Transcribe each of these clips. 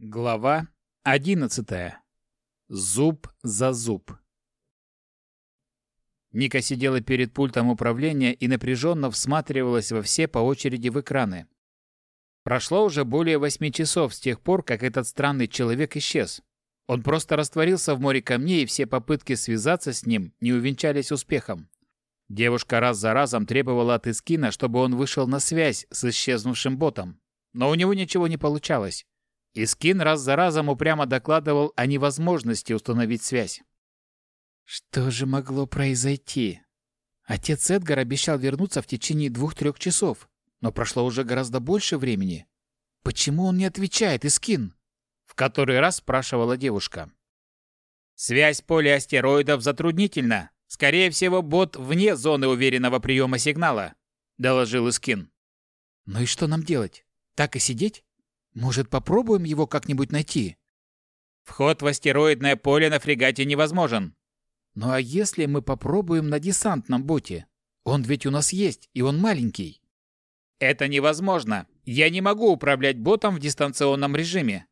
Глава 11. Зуб за зуб. Ника сидела перед пультом управления и напряженно всматривалась во все по очереди в экраны. Прошло уже более восьми часов с тех пор, как этот странный человек исчез. Он просто растворился в море камней, и все попытки связаться с ним не увенчались успехом. Девушка раз за разом требовала от Искина, чтобы он вышел на связь с исчезнувшим ботом. Но у него ничего не получалось. Искин раз за разом упрямо докладывал о невозможности установить связь. Что же могло произойти? Отец Эдгар обещал вернуться в течение двух-трех часов, но прошло уже гораздо больше времени. Почему он не отвечает, Искин? В который раз спрашивала девушка. Связь поля астероидов затруднительна. Скорее всего, бот вне зоны уверенного приема сигнала, доложил Искин. Ну и что нам делать? Так и сидеть? Может, попробуем его как-нибудь найти? Вход в астероидное поле на фрегате невозможен. Ну а если мы попробуем на десантном боте? Он ведь у нас есть, и он маленький. Это невозможно. Я не могу управлять ботом в дистанционном режиме.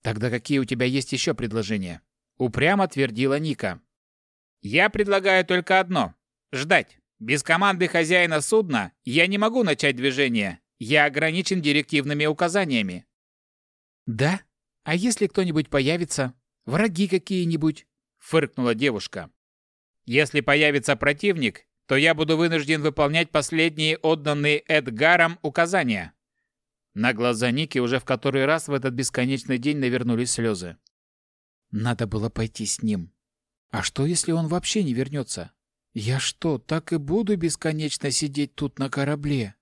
Тогда какие у тебя есть еще предложения? Упрямо твердила Ника. Я предлагаю только одно – ждать. Без команды хозяина судна я не могу начать движение. Я ограничен директивными указаниями. «Да? А если кто-нибудь появится? Враги какие-нибудь?» — фыркнула девушка. «Если появится противник, то я буду вынужден выполнять последние отданные Эдгаром указания». На глаза Ники уже в который раз в этот бесконечный день навернулись слезы. Надо было пойти с ним. А что, если он вообще не вернется? Я что, так и буду бесконечно сидеть тут на корабле?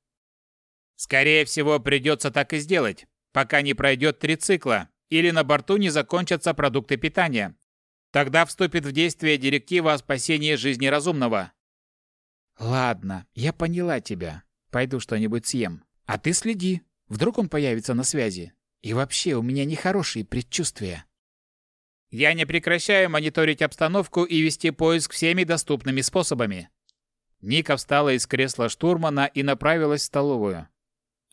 Скорее всего, придется так и сделать пока не пройдет три цикла или на борту не закончатся продукты питания. Тогда вступит в действие директива о спасении жизни разумного. Ладно, я поняла тебя. Пойду что-нибудь съем. А ты следи. Вдруг он появится на связи. И вообще, у меня нехорошие предчувствия. Я не прекращаю мониторить обстановку и вести поиск всеми доступными способами. Ника встала из кресла штурмана и направилась в столовую.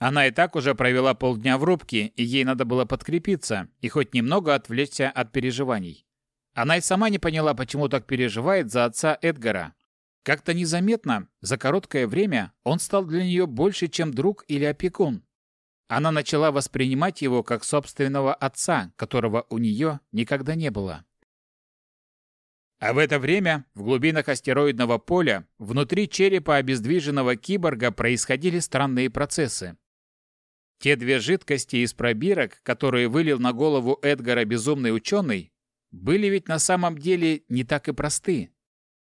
Она и так уже провела полдня в рубке, и ей надо было подкрепиться и хоть немного отвлечься от переживаний. Она и сама не поняла, почему так переживает за отца Эдгара. Как-то незаметно, за короткое время, он стал для нее больше, чем друг или опекун. Она начала воспринимать его как собственного отца, которого у нее никогда не было. А в это время в глубинах астероидного поля, внутри черепа обездвиженного киборга происходили странные процессы. Те две жидкости из пробирок, которые вылил на голову Эдгара безумный ученый, были ведь на самом деле не так и просты.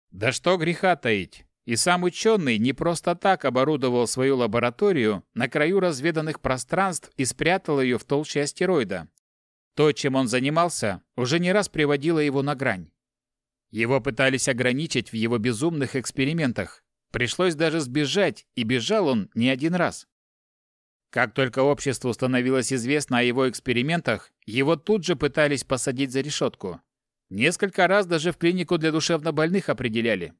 Да что греха таить, и сам ученый не просто так оборудовал свою лабораторию на краю разведанных пространств и спрятал ее в толще астероида. То, чем он занимался, уже не раз приводило его на грань. Его пытались ограничить в его безумных экспериментах. Пришлось даже сбежать, и бежал он не один раз. Как только обществу становилось известно о его экспериментах, его тут же пытались посадить за решетку. Несколько раз даже в клинику для душевнобольных определяли.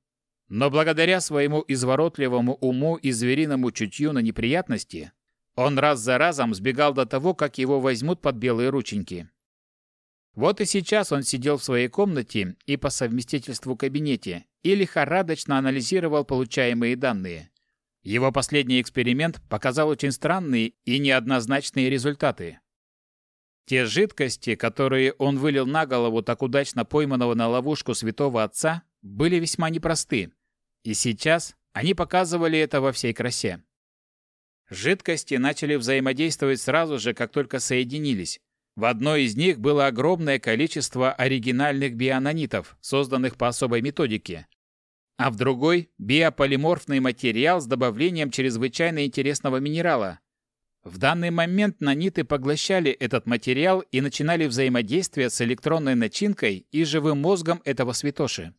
Но благодаря своему изворотливому уму и звериному чутью на неприятности, он раз за разом сбегал до того, как его возьмут под белые рученьки. Вот и сейчас он сидел в своей комнате и по совместительству кабинете и лихорадочно анализировал получаемые данные. Его последний эксперимент показал очень странные и неоднозначные результаты. Те жидкости, которые он вылил на голову так удачно пойманного на ловушку святого отца, были весьма непросты. И сейчас они показывали это во всей красе. Жидкости начали взаимодействовать сразу же, как только соединились. В одной из них было огромное количество оригинальных бионанитов, созданных по особой методике, а в другой – биополиморфный материал с добавлением чрезвычайно интересного минерала. В данный момент наниты поглощали этот материал и начинали взаимодействие с электронной начинкой и живым мозгом этого святоши.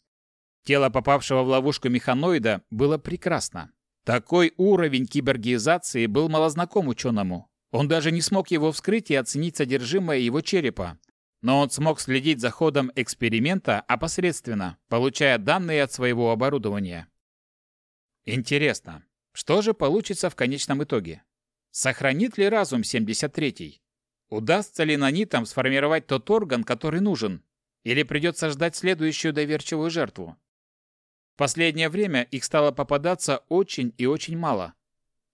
Тело попавшего в ловушку механоида было прекрасно. Такой уровень кибергизации был малознаком ученому. Он даже не смог его вскрыть и оценить содержимое его черепа, но он смог следить за ходом эксперимента опосредственно, получая данные от своего оборудования. Интересно, что же получится в конечном итоге? Сохранит ли разум 73-й? Удастся ли нанитам сформировать тот орган, который нужен? Или придется ждать следующую доверчивую жертву? В последнее время их стало попадаться очень и очень мало.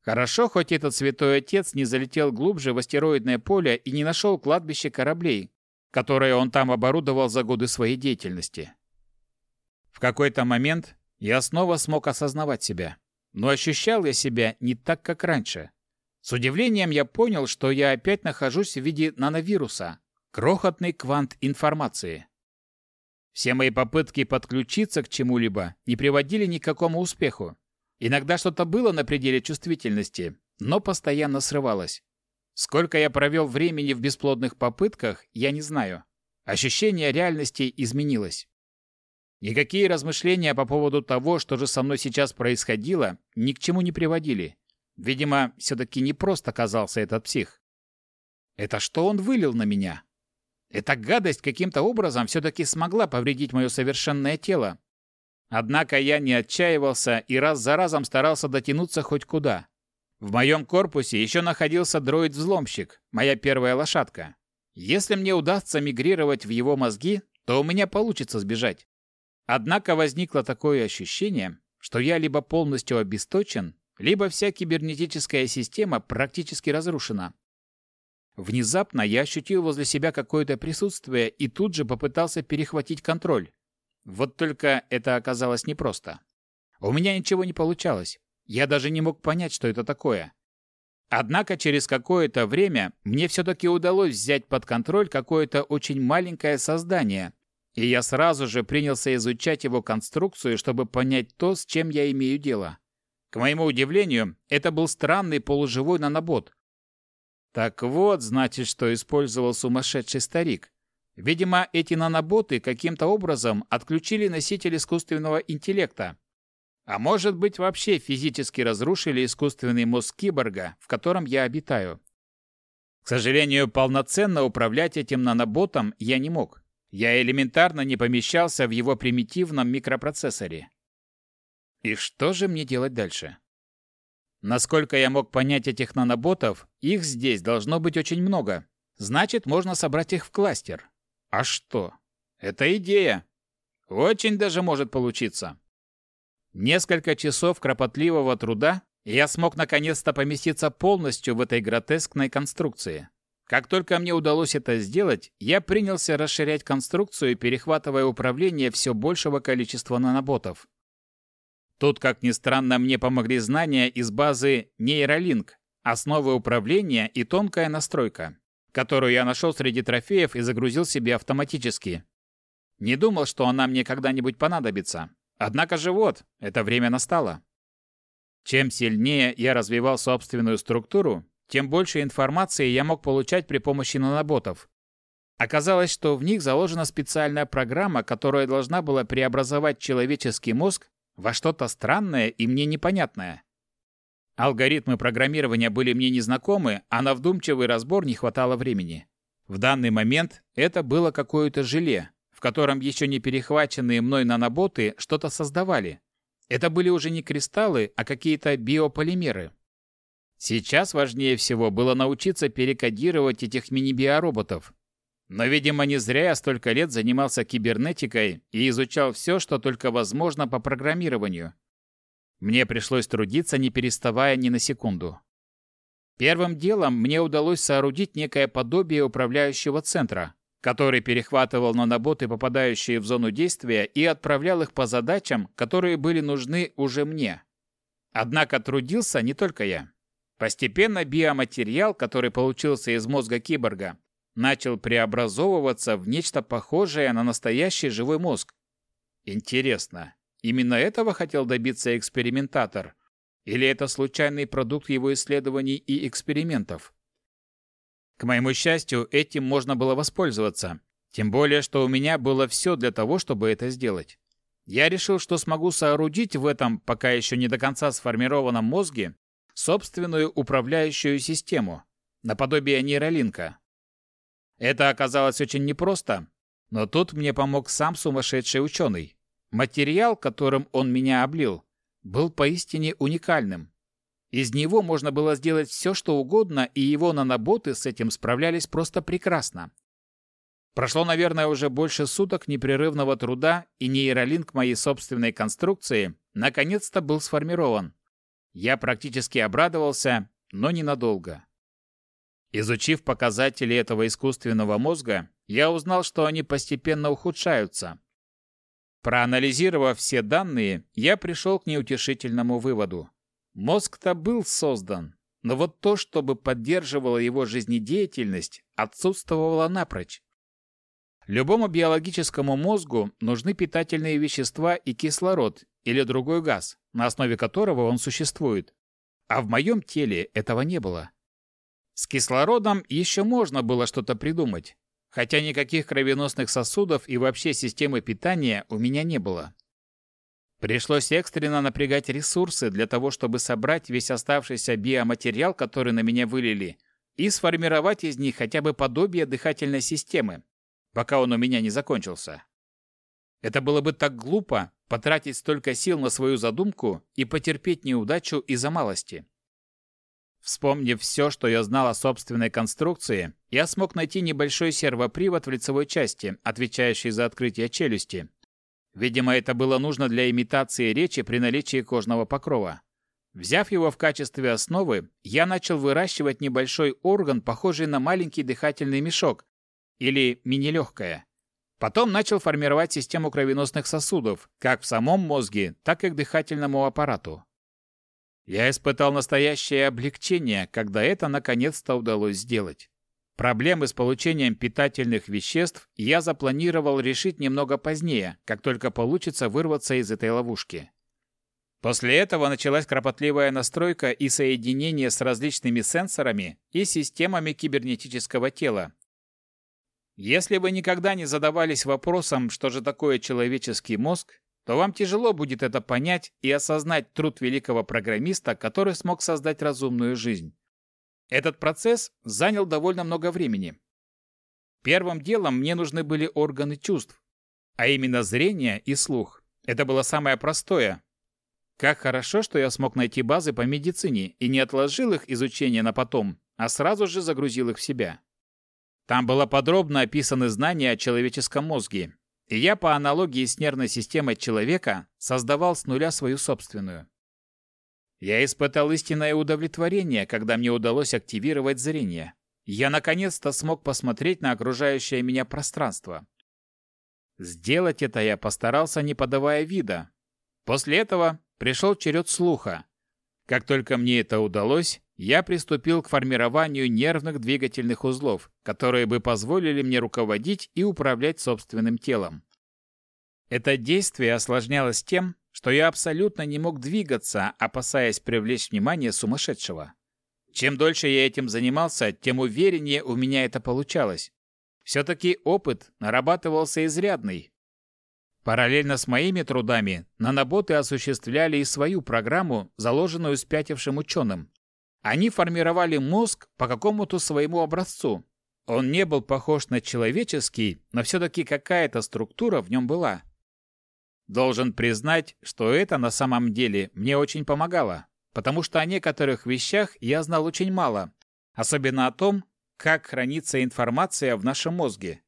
Хорошо, хоть этот святой отец не залетел глубже в астероидное поле и не нашел кладбище кораблей, которое он там оборудовал за годы своей деятельности. В какой-то момент я снова смог осознавать себя, но ощущал я себя не так, как раньше. С удивлением я понял, что я опять нахожусь в виде нановируса, крохотный квант информации. Все мои попытки подключиться к чему-либо не приводили ни к какому успеху. Иногда что-то было на пределе чувствительности, но постоянно срывалось. Сколько я провел времени в бесплодных попытках, я не знаю. Ощущение реальности изменилось. Никакие размышления по поводу того, что же со мной сейчас происходило, ни к чему не приводили. Видимо, все-таки не просто оказался этот псих. Это что он вылил на меня? Эта гадость каким-то образом все-таки смогла повредить мое совершенное тело. Однако я не отчаивался и раз за разом старался дотянуться хоть куда. В моем корпусе еще находился дроид-взломщик, моя первая лошадка. Если мне удастся мигрировать в его мозги, то у меня получится сбежать. Однако возникло такое ощущение, что я либо полностью обесточен, либо вся кибернетическая система практически разрушена. Внезапно я ощутил возле себя какое-то присутствие и тут же попытался перехватить контроль. Вот только это оказалось непросто. У меня ничего не получалось. Я даже не мог понять, что это такое. Однако через какое-то время мне все-таки удалось взять под контроль какое-то очень маленькое создание, и я сразу же принялся изучать его конструкцию, чтобы понять то, с чем я имею дело. К моему удивлению, это был странный полуживой нанобот, так вот, значит, что использовал сумасшедший старик. Видимо, эти наноботы каким-то образом отключили носитель искусственного интеллекта. А может быть, вообще физически разрушили искусственный мозг киборга, в котором я обитаю. К сожалению, полноценно управлять этим наноботом я не мог. Я элементарно не помещался в его примитивном микропроцессоре. И что же мне делать дальше? Насколько я мог понять этих наноботов, их здесь должно быть очень много. Значит, можно собрать их в кластер. А что? Это идея. Очень даже может получиться. Несколько часов кропотливого труда, я смог наконец-то поместиться полностью в этой гротескной конструкции. Как только мне удалось это сделать, я принялся расширять конструкцию, перехватывая управление все большего количества наноботов. Тут, как ни странно, мне помогли знания из базы Neuralink, основы управления и тонкая настройка, которую я нашел среди трофеев и загрузил себе автоматически. Не думал, что она мне когда-нибудь понадобится. Однако же вот, это время настало. Чем сильнее я развивал собственную структуру, тем больше информации я мог получать при помощи наноботов. Оказалось, что в них заложена специальная программа, которая должна была преобразовать человеческий мозг во что-то странное и мне непонятное. Алгоритмы программирования были мне незнакомы, а на вдумчивый разбор не хватало времени. В данный момент это было какое-то желе, в котором еще не перехваченные мной наноботы что-то создавали. Это были уже не кристаллы, а какие-то биополимеры. Сейчас важнее всего было научиться перекодировать этих мини-биороботов, но, видимо, не зря я столько лет занимался кибернетикой и изучал все, что только возможно по программированию. Мне пришлось трудиться, не переставая ни на секунду. Первым делом мне удалось соорудить некое подобие управляющего центра, который перехватывал наноботы, попадающие в зону действия, и отправлял их по задачам, которые были нужны уже мне. Однако трудился не только я. Постепенно биоматериал, который получился из мозга киборга, начал преобразовываться в нечто похожее на настоящий живой мозг. Интересно, именно этого хотел добиться экспериментатор? Или это случайный продукт его исследований и экспериментов? К моему счастью, этим можно было воспользоваться. Тем более, что у меня было все для того, чтобы это сделать. Я решил, что смогу соорудить в этом, пока еще не до конца сформированном мозге, собственную управляющую систему, наподобие нейролинка, это оказалось очень непросто, но тут мне помог сам сумасшедший ученый. Материал, которым он меня облил, был поистине уникальным. Из него можно было сделать все, что угодно, и его наноботы с этим справлялись просто прекрасно. Прошло, наверное, уже больше суток непрерывного труда, и нейролинк моей собственной конструкции наконец-то был сформирован. Я практически обрадовался, но ненадолго. Изучив показатели этого искусственного мозга, я узнал, что они постепенно ухудшаются. Проанализировав все данные, я пришел к неутешительному выводу. Мозг-то был создан, но вот то, чтобы поддерживало его жизнедеятельность, отсутствовало напрочь. Любому биологическому мозгу нужны питательные вещества и кислород или другой газ, на основе которого он существует. А в моем теле этого не было. С кислородом еще можно было что-то придумать, хотя никаких кровеносных сосудов и вообще системы питания у меня не было. Пришлось экстренно напрягать ресурсы для того, чтобы собрать весь оставшийся биоматериал, который на меня вылили, и сформировать из них хотя бы подобие дыхательной системы, пока он у меня не закончился. Это было бы так глупо потратить столько сил на свою задумку и потерпеть неудачу из-за малости. Вспомнив все, что я знал о собственной конструкции, я смог найти небольшой сервопривод в лицевой части, отвечающий за открытие челюсти. Видимо, это было нужно для имитации речи при наличии кожного покрова. Взяв его в качестве основы, я начал выращивать небольшой орган, похожий на маленький дыхательный мешок, или мини-легкое. Потом начал формировать систему кровеносных сосудов, как в самом мозге, так и к дыхательному аппарату. Я испытал настоящее облегчение, когда это наконец-то удалось сделать. Проблемы с получением питательных веществ я запланировал решить немного позднее, как только получится вырваться из этой ловушки. После этого началась кропотливая настройка и соединение с различными сенсорами и системами кибернетического тела. Если вы никогда не задавались вопросом, что же такое человеческий мозг, то вам тяжело будет это понять и осознать труд великого программиста, который смог создать разумную жизнь. Этот процесс занял довольно много времени. Первым делом мне нужны были органы чувств, а именно зрение и слух. Это было самое простое. Как хорошо, что я смог найти базы по медицине и не отложил их изучение на потом, а сразу же загрузил их в себя. Там было подробно описаны знания о человеческом мозге, и я по аналогии с нервной системой человека создавал с нуля свою собственную. Я испытал истинное удовлетворение, когда мне удалось активировать зрение. Я наконец-то смог посмотреть на окружающее меня пространство. Сделать это я постарался, не подавая вида. После этого пришел черед слуха. Как только мне это удалось, я приступил к формированию нервных двигательных узлов, которые бы позволили мне руководить и управлять собственным телом. Это действие осложнялось тем, что я абсолютно не мог двигаться, опасаясь привлечь внимание сумасшедшего. Чем дольше я этим занимался, тем увереннее у меня это получалось. Все-таки опыт нарабатывался изрядный. Параллельно с моими трудами, наноботы осуществляли и свою программу, заложенную спятившим ученым, они формировали мозг по какому-то своему образцу. Он не был похож на человеческий, но все-таки какая-то структура в нем была. Должен признать, что это на самом деле мне очень помогало, потому что о некоторых вещах я знал очень мало, особенно о том, как хранится информация в нашем мозге.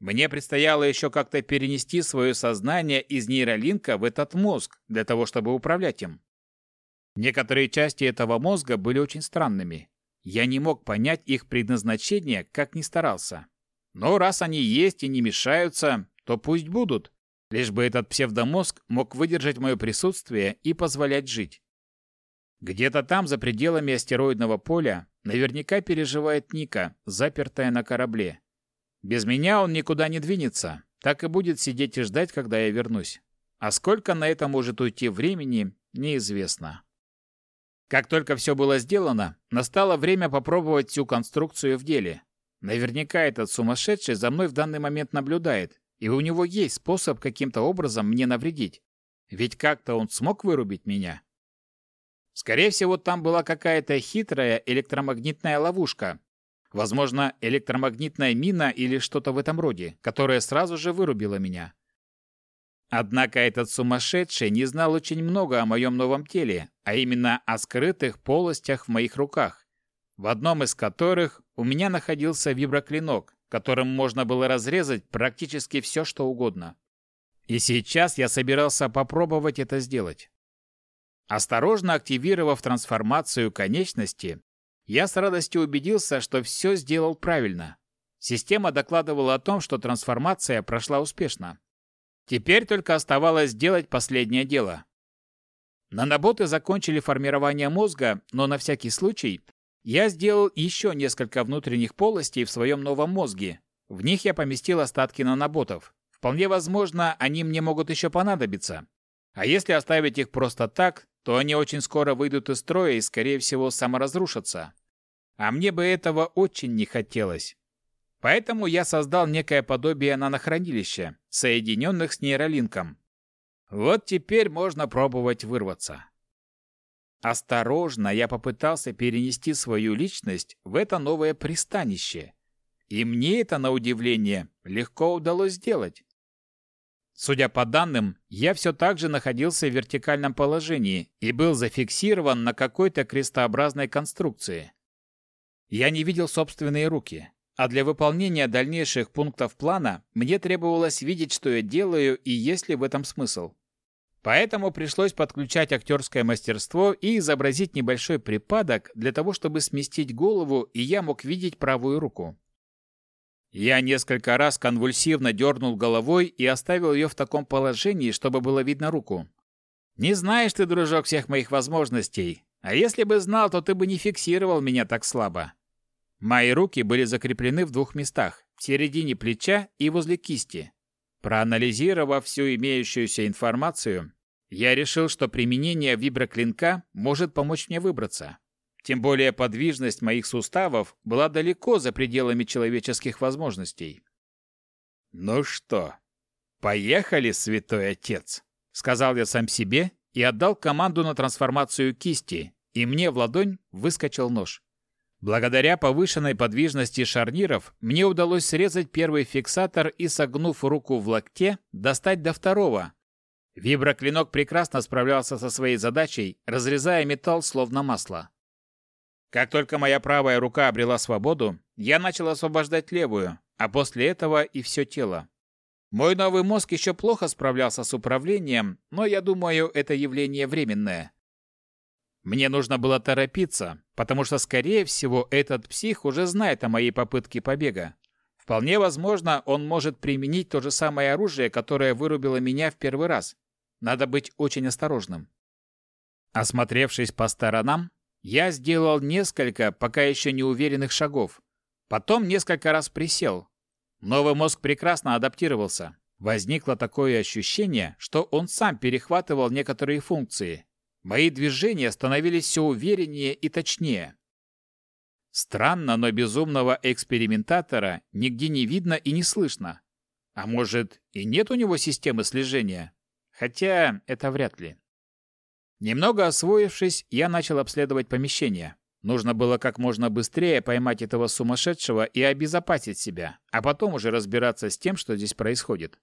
Мне предстояло еще как-то перенести свое сознание из нейролинка в этот мозг, для того, чтобы управлять им. Некоторые части этого мозга были очень странными. Я не мог понять их предназначение, как ни старался. Но раз они есть и не мешаются, то пусть будут, лишь бы этот псевдомозг мог выдержать мое присутствие и позволять жить. Где-то там, за пределами астероидного поля, наверняка переживает Ника, запертая на корабле. Без меня он никуда не двинется, так и будет сидеть и ждать, когда я вернусь. А сколько на это может уйти времени, неизвестно. Как только все было сделано, настало время попробовать всю конструкцию в деле. Наверняка этот сумасшедший за мной в данный момент наблюдает, и у него есть способ каким-то образом мне навредить. Ведь как-то он смог вырубить меня. Скорее всего, там была какая-то хитрая электромагнитная ловушка. Возможно, электромагнитная мина или что-то в этом роде, которая сразу же вырубила меня. Однако этот сумасшедший не знал очень много о моем новом теле, а именно о скрытых полостях в моих руках, в одном из которых у меня находился виброклинок, которым можно было разрезать практически все, что угодно. И сейчас я собирался попробовать это сделать. Осторожно активировав трансформацию конечности, я с радостью убедился, что все сделал правильно. Система докладывала о том, что трансформация прошла успешно. Теперь только оставалось сделать последнее дело. Наноботы закончили формирование мозга, но на всякий случай я сделал еще несколько внутренних полостей в своем новом мозге. В них я поместил остатки наноботов. Вполне возможно, они мне могут еще понадобиться. А если оставить их просто так, то они очень скоро выйдут из строя и, скорее всего, саморазрушатся. А мне бы этого очень не хотелось. Поэтому я создал некое подобие нанохранилища, соединенных с нейролинком. Вот теперь можно пробовать вырваться. Осторожно я попытался перенести свою личность в это новое пристанище. И мне это, на удивление, легко удалось сделать. Судя по данным, я все так же находился в вертикальном положении и был зафиксирован на какой-то крестообразной конструкции. Я не видел собственные руки, а для выполнения дальнейших пунктов плана мне требовалось видеть, что я делаю и есть ли в этом смысл. Поэтому пришлось подключать актерское мастерство и изобразить небольшой припадок для того, чтобы сместить голову, и я мог видеть правую руку. Я несколько раз конвульсивно дернул головой и оставил ее в таком положении, чтобы было видно руку. Не знаешь ты, дружок, всех моих возможностей. А если бы знал, то ты бы не фиксировал меня так слабо. Мои руки были закреплены в двух местах, в середине плеча и возле кисти. Проанализировав всю имеющуюся информацию, я решил, что применение виброклинка может помочь мне выбраться. Тем более подвижность моих суставов была далеко за пределами человеческих возможностей. «Ну что, поехали, святой отец!» — сказал я сам себе и отдал команду на трансформацию кисти, и мне в ладонь выскочил нож. Благодаря повышенной подвижности шарниров мне удалось срезать первый фиксатор и, согнув руку в локте, достать до второго. Виброклинок прекрасно справлялся со своей задачей, разрезая металл словно масло. Как только моя правая рука обрела свободу, я начал освобождать левую, а после этого и все тело. Мой новый мозг еще плохо справлялся с управлением, но я думаю, это явление временное. Мне нужно было торопиться, потому что, скорее всего, этот псих уже знает о моей попытке побега. Вполне возможно, он может применить то же самое оружие, которое вырубило меня в первый раз. Надо быть очень осторожным. Осмотревшись по сторонам, я сделал несколько пока еще неуверенных шагов. Потом несколько раз присел. Новый мозг прекрасно адаптировался. Возникло такое ощущение, что он сам перехватывал некоторые функции, Мои движения становились все увереннее и точнее. Странно, но безумного экспериментатора нигде не видно и не слышно. А может, и нет у него системы слежения? Хотя это вряд ли. Немного освоившись, я начал обследовать помещение. Нужно было как можно быстрее поймать этого сумасшедшего и обезопасить себя, а потом уже разбираться с тем, что здесь происходит.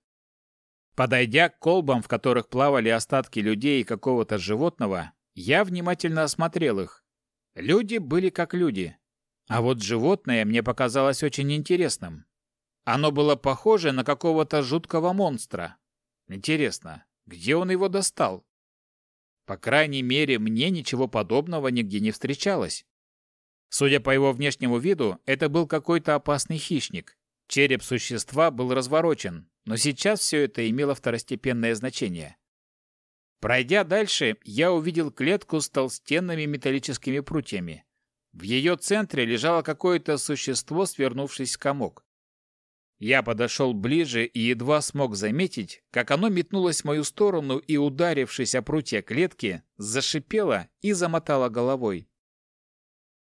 Подойдя к колбам, в которых плавали остатки людей и какого-то животного, я внимательно осмотрел их. Люди были как люди. А вот животное мне показалось очень интересным. Оно было похоже на какого-то жуткого монстра. Интересно, где он его достал? По крайней мере, мне ничего подобного нигде не встречалось. Судя по его внешнему виду, это был какой-то опасный хищник. Череп существа был разворочен, но сейчас все это имело второстепенное значение. Пройдя дальше, я увидел клетку с толстенными металлическими прутьями. В ее центре лежало какое-то существо, свернувшись в комок. Я подошел ближе и едва смог заметить, как оно метнулось в мою сторону и, ударившись о прутья клетки, зашипело и замотало головой.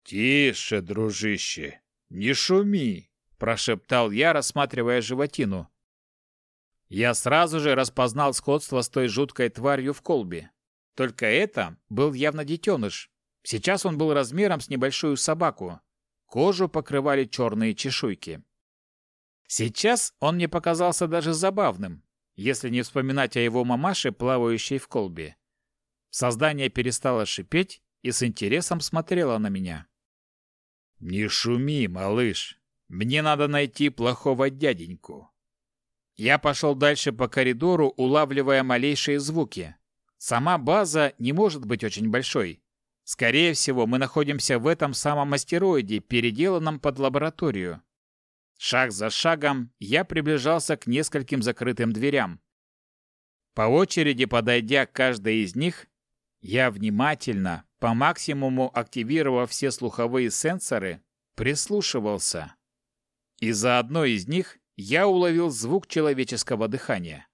«Тише, дружище, не шуми!» прошептал я, рассматривая животину. Я сразу же распознал сходство с той жуткой тварью в колбе. Только это был явно детеныш. Сейчас он был размером с небольшую собаку. Кожу покрывали черные чешуйки. Сейчас он мне показался даже забавным. если не вспоминать о его мамаше, плавающей в колбе. Создание перестало шипеть и с интересом смотрело на меня. «Не шуми, малыш. Мне надо найти плохого дяденьку». Я пошел дальше по коридору, улавливая малейшие звуки. Сама база не может быть очень большой. Скорее всего, мы находимся в этом самом астероиде, переделанном под лабораторию. Шаг за шагом я приближался к нескольким закрытым дверям. По очереди подойдя к каждой из них, я внимательно, по максимуму активировав все слуховые сенсоры, прислушивался. И за одной из них я уловил звук человеческого дыхания.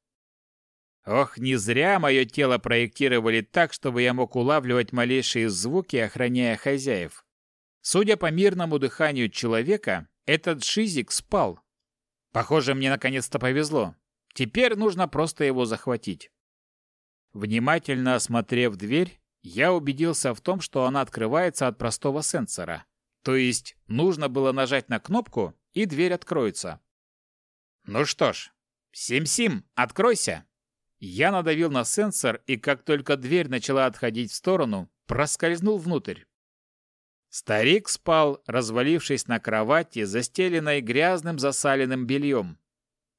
Ох, не зря мое тело проектировали так, чтобы я мог улавливать малейшие звуки, охраняя хозяев. Судя по мирному дыханию человека, этот шизик спал. Похоже, мне наконец-то повезло. Теперь нужно просто его захватить. Внимательно осмотрев дверь, я убедился в том, что она открывается от простого сенсора. То есть нужно было нажать на кнопку, и дверь откроется. Ну что ж, Сим-Сим, откройся! Я надавил на сенсор, и как только дверь начала отходить в сторону, проскользнул внутрь. Старик спал, развалившись на кровати, застеленной грязным засаленным бельем.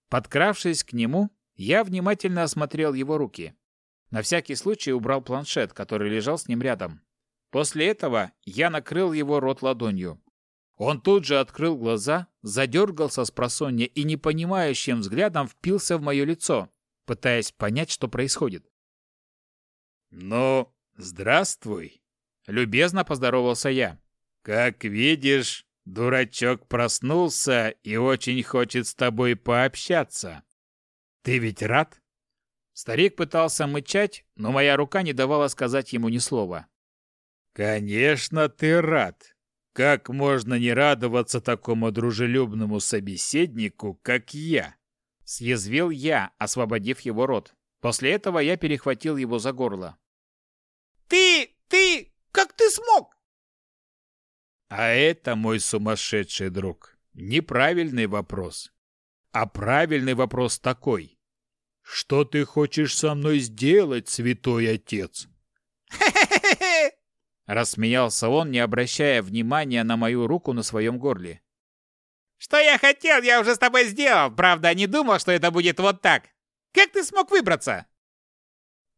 Подкравшись к нему, я внимательно осмотрел его руки. На всякий случай убрал планшет, который лежал с ним рядом. После этого я накрыл его рот ладонью. Он тут же открыл глаза, задергался с просонья и непонимающим взглядом впился в мое лицо, пытаясь понять, что происходит. «Ну, здравствуй!» Любезно поздоровался я. «Как видишь, дурачок проснулся и очень хочет с тобой пообщаться. Ты ведь рад?» Старик пытался мычать, но моя рука не давала сказать ему ни слова. «Конечно, ты рад. Как можно не радоваться такому дружелюбному собеседнику, как я?» Съязвил я, освободив его рот. После этого я перехватил его за горло. «Ты... ты... Как ты смог?» А это, мой сумасшедший друг, неправильный вопрос. А правильный вопрос такой. Что ты хочешь со мной сделать, святой отец? Рассмеялся он, не обращая внимания на мою руку на своем горле. Что я хотел, я уже с тобой сделал. Правда, не думал, что это будет вот так. Как ты смог выбраться?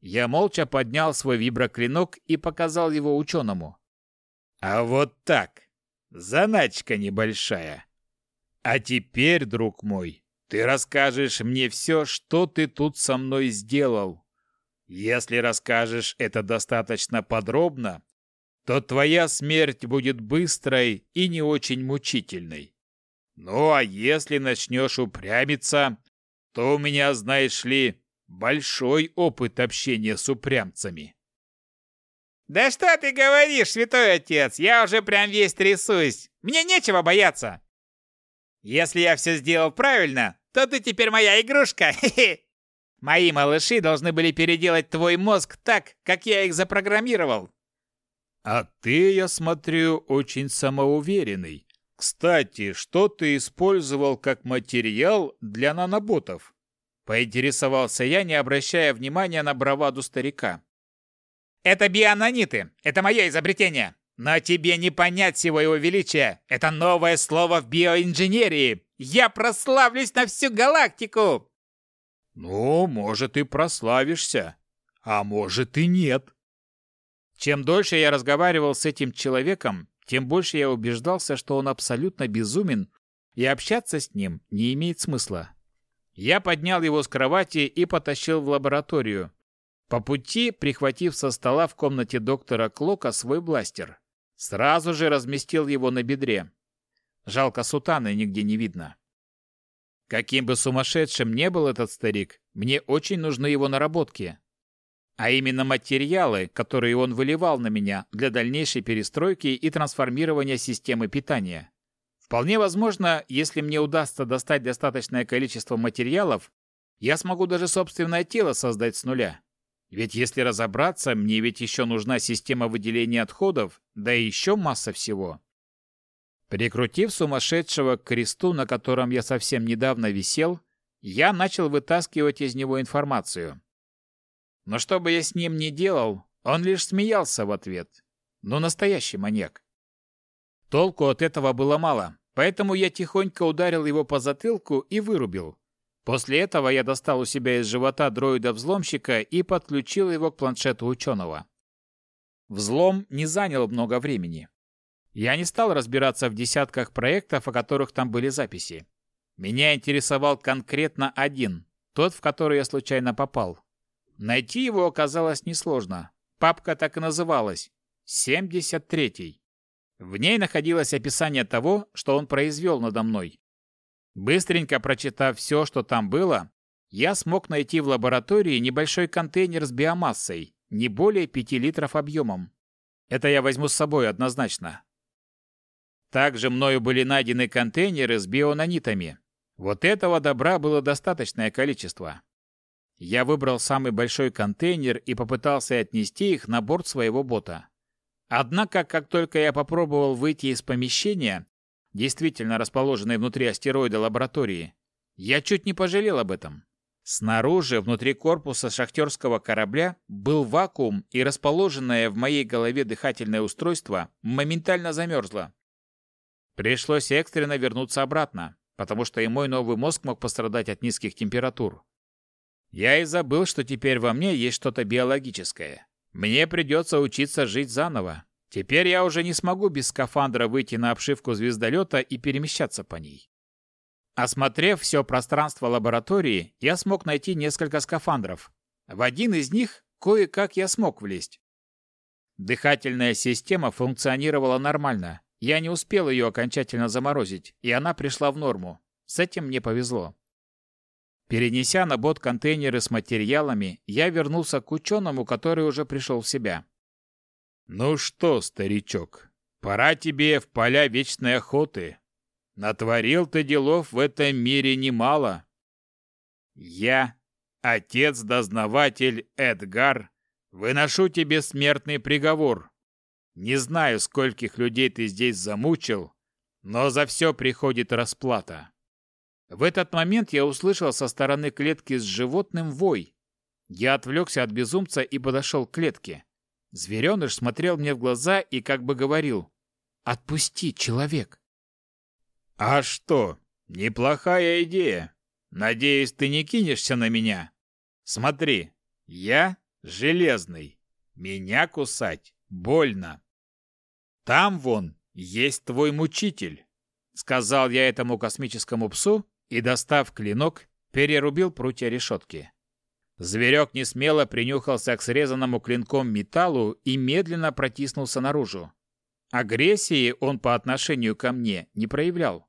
Я молча поднял свой виброклинок и показал его ученому. А вот так. Заначка небольшая. А теперь, друг мой, ты расскажешь мне все, что ты тут со мной сделал. Если расскажешь это достаточно подробно, то твоя смерть будет быстрой и не очень мучительной. Ну а если начнешь упрямиться, то у меня, знаешь ли, большой опыт общения с упрямцами. Да что ты говоришь, святой отец? Я уже прям весь трясусь. Мне нечего бояться. Если я все сделал правильно, то ты теперь моя игрушка. Мои малыши должны были переделать твой мозг так, как я их запрограммировал. А ты, я смотрю, очень самоуверенный. Кстати, что ты использовал как материал для наноботов? Поинтересовался я, не обращая внимания на браваду старика. Это бионаниты. Это мое изобретение. Но тебе не понять всего его величия. Это новое слово в биоинженерии. Я прославлюсь на всю галактику. Ну, может, и прославишься. А может, и нет. Чем дольше я разговаривал с этим человеком, тем больше я убеждался, что он абсолютно безумен, и общаться с ним не имеет смысла. Я поднял его с кровати и потащил в лабораторию, по пути прихватив со стола в комнате доктора Клока свой бластер. Сразу же разместил его на бедре. Жалко сутаны нигде не видно. Каким бы сумасшедшим не был этот старик, мне очень нужны его наработки. А именно материалы, которые он выливал на меня для дальнейшей перестройки и трансформирования системы питания. Вполне возможно, если мне удастся достать достаточное количество материалов, я смогу даже собственное тело создать с нуля. Ведь если разобраться, мне ведь еще нужна система выделения отходов, да и еще масса всего. Прикрутив сумасшедшего к кресту, на котором я совсем недавно висел, я начал вытаскивать из него информацию. Но что бы я с ним ни делал, он лишь смеялся в ответ. Ну, настоящий маньяк. Толку от этого было мало, поэтому я тихонько ударил его по затылку и вырубил. После этого я достал у себя из живота дроида-взломщика и подключил его к планшету ученого. Взлом не занял много времени. Я не стал разбираться в десятках проектов, о которых там были записи. Меня интересовал конкретно один, тот, в который я случайно попал. Найти его оказалось несложно. Папка так и называлась 73-й. В ней находилось описание того, что он произвел надо мной. Быстренько прочитав все, что там было, я смог найти в лаборатории небольшой контейнер с биомассой, не более 5 литров объемом. Это я возьму с собой однозначно. Также мною были найдены контейнеры с бионанитами. Вот этого добра было достаточное количество. Я выбрал самый большой контейнер и попытался отнести их на борт своего бота. Однако, как только я попробовал выйти из помещения, действительно расположенной внутри астероида лаборатории, я чуть не пожалел об этом. Снаружи, внутри корпуса шахтерского корабля, был вакуум, и расположенное в моей голове дыхательное устройство моментально замерзло. Пришлось экстренно вернуться обратно, потому что и мой новый мозг мог пострадать от низких температур. Я и забыл, что теперь во мне есть что-то биологическое. Мне придется учиться жить заново. Теперь я уже не смогу без скафандра выйти на обшивку звездолета и перемещаться по ней. Осмотрев все пространство лаборатории, я смог найти несколько скафандров. В один из них кое-как я смог влезть. Дыхательная система функционировала нормально. Я не успел ее окончательно заморозить, и она пришла в норму. С этим мне повезло. Перенеся на бот контейнеры с материалами, я вернулся к ученому, который уже пришел в себя. «Ну что, старичок, пора тебе в поля вечной охоты. Натворил ты делов в этом мире немало. Я, отец-дознаватель Эдгар, выношу тебе смертный приговор. Не знаю, скольких людей ты здесь замучил, но за все приходит расплата. В этот момент я услышал со стороны клетки с животным вой. Я отвлекся от безумца и подошел к клетке. Звереныш смотрел мне в глаза и как бы говорил «Отпусти, человек!» «А что? Неплохая идея. Надеюсь, ты не кинешься на меня? Смотри, я железный. Меня кусать больно. Там вон есть твой мучитель», — сказал я этому космическому псу и, достав клинок, перерубил прутья решетки. Зверек несмело принюхался к срезанному клинком металлу и медленно протиснулся наружу. Агрессии он по отношению ко мне не проявлял.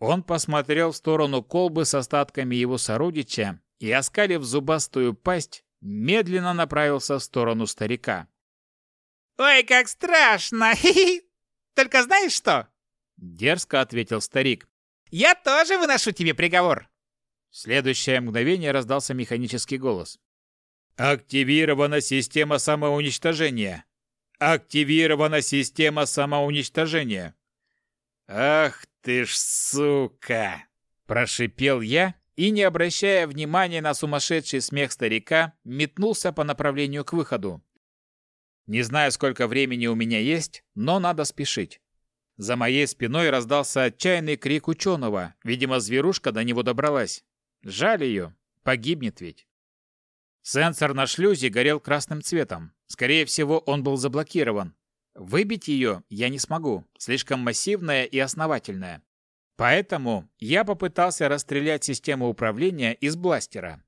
Он посмотрел в сторону колбы с остатками его сородича и, оскалив зубастую пасть, медленно направился в сторону старика. «Ой, как страшно! Только знаешь что?» Дерзко ответил старик. Я тоже выношу тебе приговор!» В следующее мгновение раздался механический голос. «Активирована система самоуничтожения! Активирована система самоуничтожения!» «Ах ты ж сука!» Прошипел я и, не обращая внимания на сумасшедший смех старика, метнулся по направлению к выходу. Не знаю, сколько времени у меня есть, но надо спешить. За моей спиной раздался отчаянный крик ученого. Видимо, зверушка до него добралась. Жаль ее. Погибнет ведь. Сенсор на шлюзе горел красным цветом. Скорее всего, он был заблокирован. Выбить ее я не смогу. Слишком массивная и основательная. Поэтому я попытался расстрелять систему управления из бластера.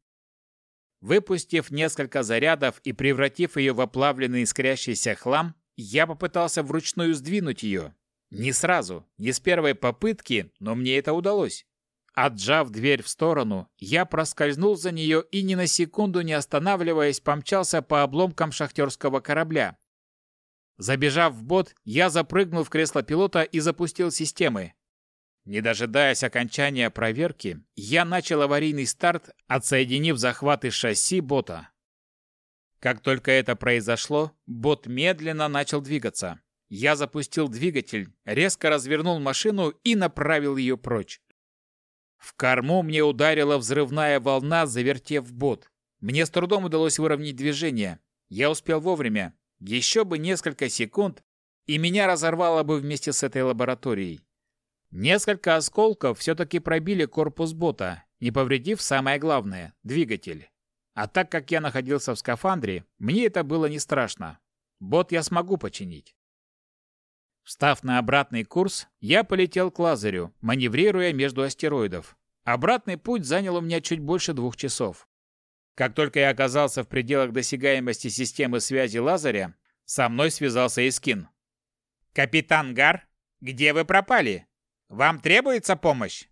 Выпустив несколько зарядов и превратив ее в оплавленный искрящийся хлам, я попытался вручную сдвинуть ее, не сразу, не с первой попытки, но мне это удалось. Отжав дверь в сторону, я проскользнул за нее и ни на секунду не останавливаясь помчался по обломкам шахтерского корабля. Забежав в бот, я запрыгнул в кресло пилота и запустил системы. Не дожидаясь окончания проверки, я начал аварийный старт, отсоединив захваты шасси бота. Как только это произошло, бот медленно начал двигаться. Я запустил двигатель, резко развернул машину и направил ее прочь. В корму мне ударила взрывная волна, завертев бот. Мне с трудом удалось выровнять движение. Я успел вовремя. Еще бы несколько секунд, и меня разорвало бы вместе с этой лабораторией. Несколько осколков все-таки пробили корпус бота, не повредив самое главное – двигатель. А так как я находился в скафандре, мне это было не страшно. Бот я смогу починить. Встав на обратный курс, я полетел к лазерю, маневрируя между астероидов. Обратный путь занял у меня чуть больше двух часов. Как только я оказался в пределах досягаемости системы связи лазаря, со мной связался Искин. «Капитан Гар, где вы пропали? Вам требуется помощь?»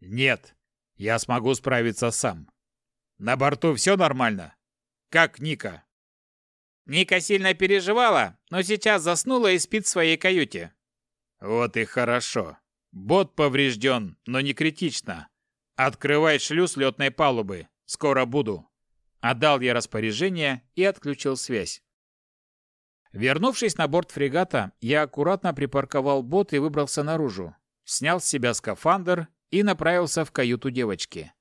«Нет, я смогу справиться сам. На борту все нормально? Как Ника?» Ника сильно переживала, но сейчас заснула и спит в своей каюте. Вот и хорошо. Бот поврежден, но не критично. Открывай шлюз летной палубы. Скоро буду. Отдал я распоряжение и отключил связь. Вернувшись на борт фрегата, я аккуратно припарковал бот и выбрался наружу. Снял с себя скафандр и направился в каюту девочки.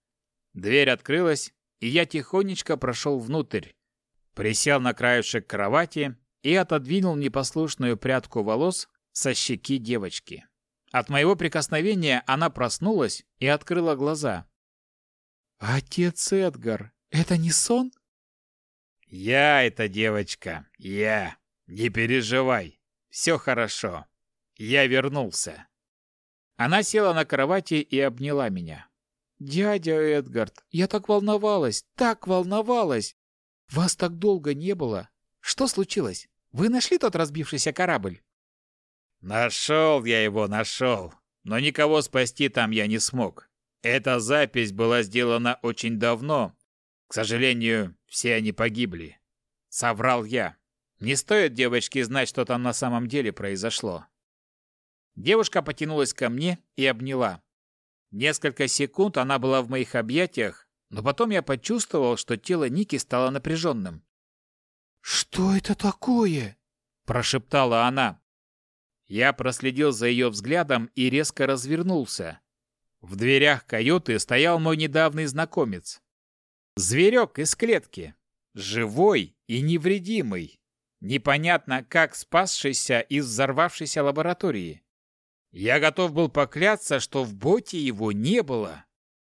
Дверь открылась, и я тихонечко прошел внутрь, Присел на краешек кровати и отодвинул непослушную прядку волос со щеки девочки. От моего прикосновения она проснулась и открыла глаза. «Отец Эдгар, это не сон?» «Я это, девочка, я. Не переживай. Все хорошо. Я вернулся». Она села на кровати и обняла меня. «Дядя Эдгард, я так волновалась, так волновалась! Вас так долго не было. Что случилось? Вы нашли тот разбившийся корабль? Нашел я его, нашел. Но никого спасти там я не смог. Эта запись была сделана очень давно. К сожалению, все они погибли. Соврал я. Не стоит девочке знать, что там на самом деле произошло. Девушка потянулась ко мне и обняла. Несколько секунд она была в моих объятиях, но потом я почувствовал, что тело Ники стало напряженным. «Что это такое?» – прошептала она. Я проследил за ее взглядом и резко развернулся. В дверях каюты стоял мой недавний знакомец. Зверек из клетки. Живой и невредимый. Непонятно, как спасшийся из взорвавшейся лаборатории. Я готов был поклясться, что в боте его не было.